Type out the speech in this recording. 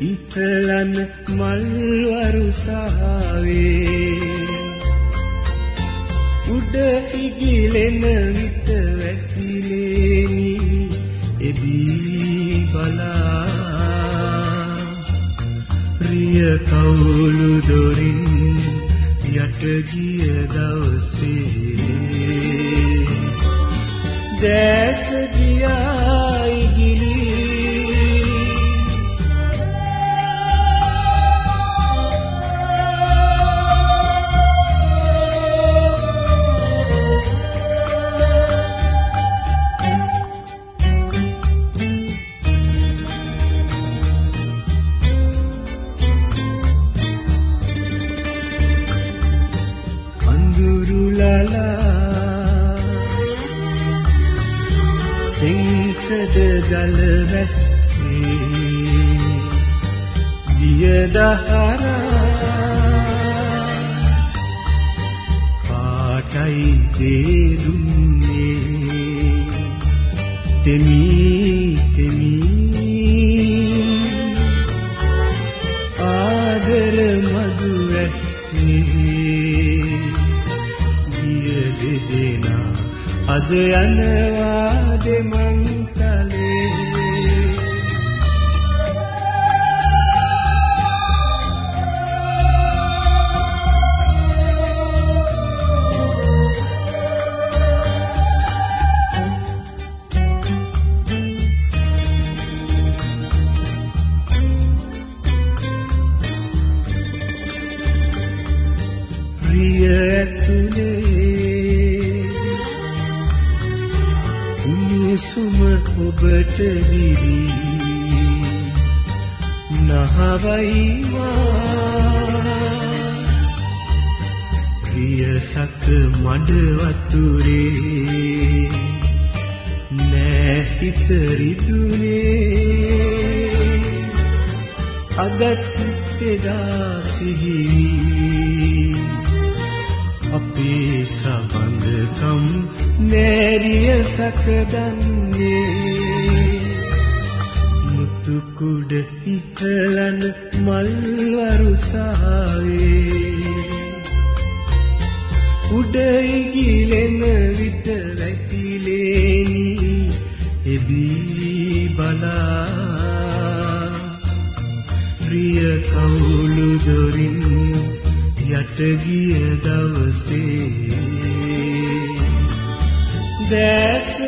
ඉහළන මල් වරුසාවේ. උඩ ඉගිලෙන විට වැකිලේනි එදී බලා. ප්‍රිය කවුළු දොරින් යට ගිය දවසේ ගල වැස්සේ වියදහරා කාටයි තේරුන්නේ තෙමි අද යනවා දෙමන් ඔබට විරි නහවයිවා ප්‍රියසක මඩ වතුරේ. නෑ හිත රිදුනේ. අදත් එදා සිහි නෑරිය සකදන්නේ කුඩ ඉහළන මල් වරුසාවේ උඩයි ගිලෙන විට වැටිලේනි එබී බලා ප්‍රිය කවුළු දොරින් යට ගිය දවසේ that